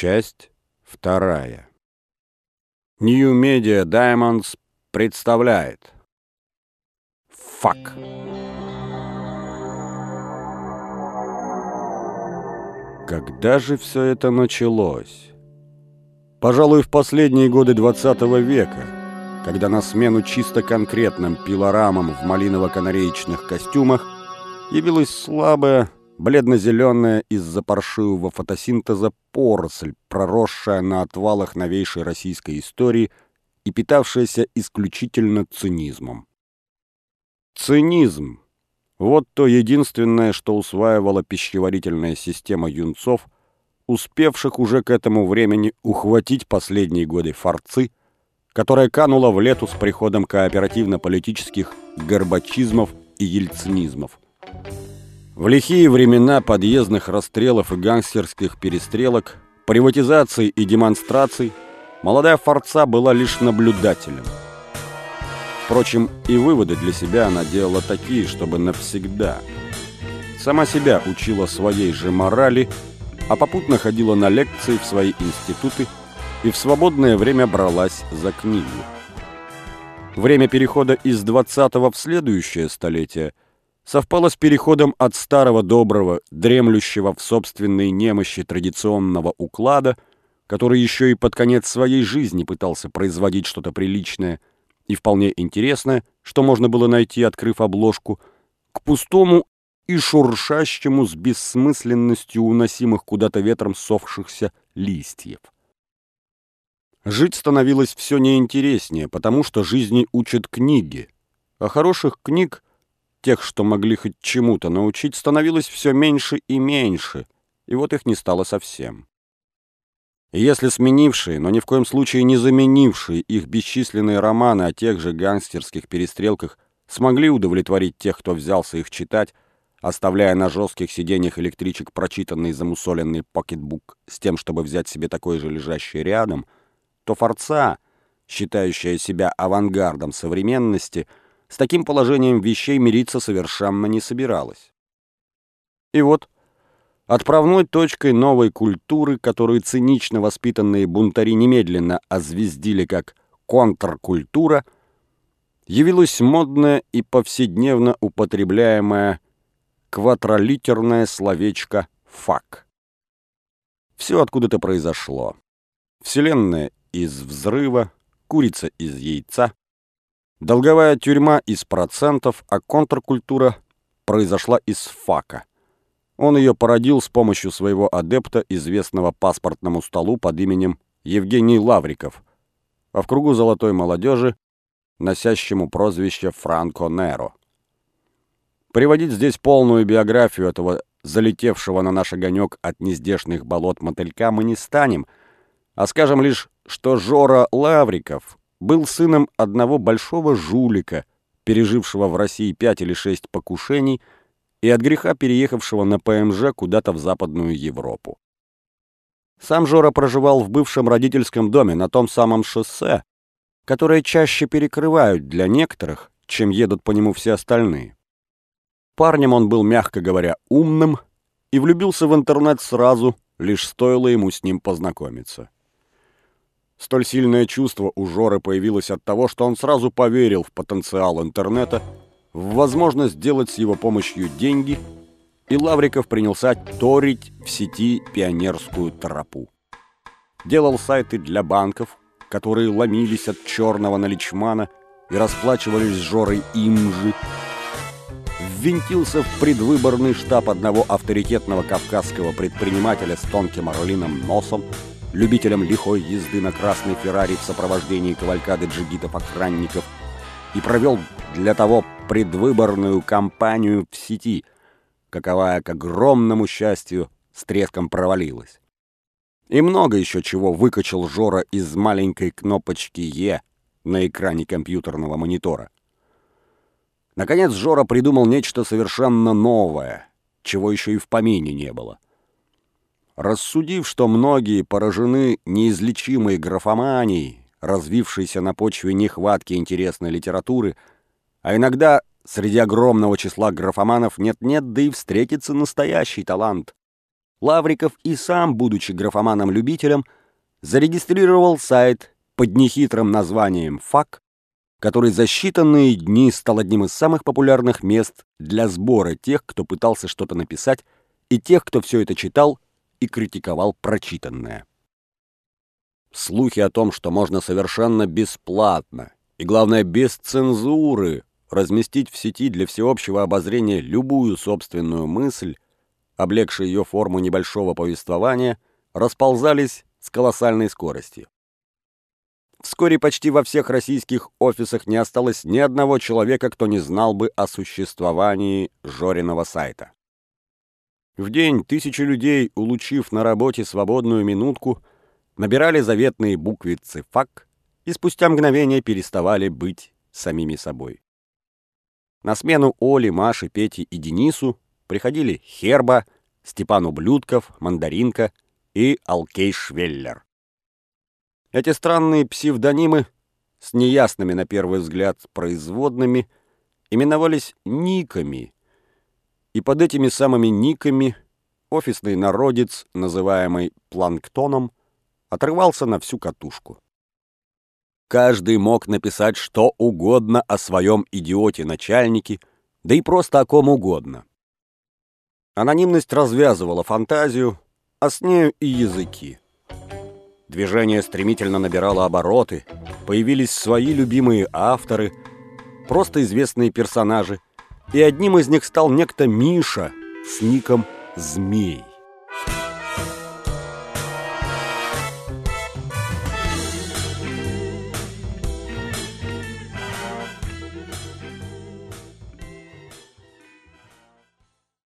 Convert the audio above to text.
Часть вторая. New Media Diamonds представляет Фак. Когда же все это началось? Пожалуй, в последние годы 20 века, когда на смену чисто конкретным пилорамам в малиново-канареечных костюмах явилась слабая, бледно-зеленая из-за паршивого фотосинтеза поросль, проросшая на отвалах новейшей российской истории и питавшаяся исключительно цинизмом. Цинизм – вот то единственное, что усваивала пищеварительная система юнцов, успевших уже к этому времени ухватить последние годы форцы, которая канула в лету с приходом кооперативно-политических горбачизмов и ельцинизмов. В лихие времена подъездных расстрелов и гангстерских перестрелок, приватизаций и демонстраций молодая форца была лишь наблюдателем. Впрочем, и выводы для себя она делала такие, чтобы навсегда. Сама себя учила своей же морали, а попутно ходила на лекции в свои институты и в свободное время бралась за книги. Время перехода из 20-го в следующее столетие – совпало с переходом от старого доброго, дремлющего в собственной немощи традиционного уклада, который еще и под конец своей жизни пытался производить что-то приличное и вполне интересное, что можно было найти, открыв обложку, к пустому и шуршащему с бессмысленностью уносимых куда-то ветром совшихся листьев. Жить становилось все неинтереснее, потому что жизни учат книги, а хороших книг — тех, что могли хоть чему-то научить, становилось все меньше и меньше, и вот их не стало совсем. И если сменившие, но ни в коем случае не заменившие их бесчисленные романы о тех же гангстерских перестрелках смогли удовлетворить тех, кто взялся их читать, оставляя на жестких сиденьях электричек прочитанный замусоленный покетбук с тем, чтобы взять себе такой же лежащий рядом, то Форца, считающая себя авангардом современности, — с таким положением вещей мириться совершенно не собиралась. И вот, отправной точкой новой культуры, которую цинично воспитанные бунтари немедленно озвездили как контркультура, явилось модное и повседневно употребляемое квадролитерное словечко «фак». Все откуда-то произошло. Вселенная из взрыва, курица из яйца, Долговая тюрьма из процентов, а контркультура произошла из фака. Он ее породил с помощью своего адепта, известного паспортному столу под именем Евгений Лавриков, а в кругу золотой молодежи, носящему прозвище Франко Неро. Приводить здесь полную биографию этого залетевшего на наш огонек от нездешных болот мотылька мы не станем, а скажем лишь, что Жора Лавриков был сыном одного большого жулика, пережившего в России пять или шесть покушений и от греха переехавшего на ПМЖ куда-то в Западную Европу. Сам Жора проживал в бывшем родительском доме на том самом шоссе, которое чаще перекрывают для некоторых, чем едут по нему все остальные. Парнем он был, мягко говоря, умным и влюбился в интернет сразу, лишь стоило ему с ним познакомиться. Столь сильное чувство у Жоры появилось от того, что он сразу поверил в потенциал интернета, в возможность сделать с его помощью деньги, и Лавриков принялся торить в сети пионерскую тропу. Делал сайты для банков, которые ломились от черного наличмана и расплачивались с Жорой им же. Ввинтился в предвыборный штаб одного авторитетного кавказского предпринимателя с тонким орлиным носом, любителям лихой езды на красной Феррари в сопровождении кавалькады джигитов-охранников и провел для того предвыборную кампанию в сети, каковая, к огромному счастью, с треском провалилась. И много еще чего выкачал Жора из маленькой кнопочки «Е» на экране компьютерного монитора. Наконец Жора придумал нечто совершенно новое, чего еще и в помине не было — Рассудив, что многие поражены неизлечимой графоманией, развившейся на почве нехватки интересной литературы, а иногда среди огромного числа графоманов нет-нет, да и встретится настоящий талант. Лавриков и сам, будучи графоманом-любителем, зарегистрировал сайт под нехитрым названием «ФАК», который за считанные дни стал одним из самых популярных мест для сбора тех, кто пытался что-то написать, и тех, кто все это читал и критиковал прочитанное. Слухи о том, что можно совершенно бесплатно и, главное, без цензуры разместить в сети для всеобщего обозрения любую собственную мысль, облегшие ее форму небольшого повествования, расползались с колоссальной скоростью. Вскоре почти во всех российских офисах не осталось ни одного человека, кто не знал бы о существовании Жориного сайта. В день тысячи людей, улучив на работе свободную минутку, набирали заветные буквицы «ФАК» и спустя мгновение переставали быть самими собой. На смену Оле, Маше, Пете и Денису приходили Херба, Степан Ублюдков, Мандаринка и Алкей Швеллер. Эти странные псевдонимы с неясными на первый взгляд производными именовались никами, и под этими самыми никами офисный народец, называемый планктоном, отрывался на всю катушку. Каждый мог написать что угодно о своем идиоте-начальнике, да и просто о ком угодно. Анонимность развязывала фантазию, а с нею и языки. Движение стремительно набирало обороты, появились свои любимые авторы, просто известные персонажи, и одним из них стал некто Миша с ником «Змей».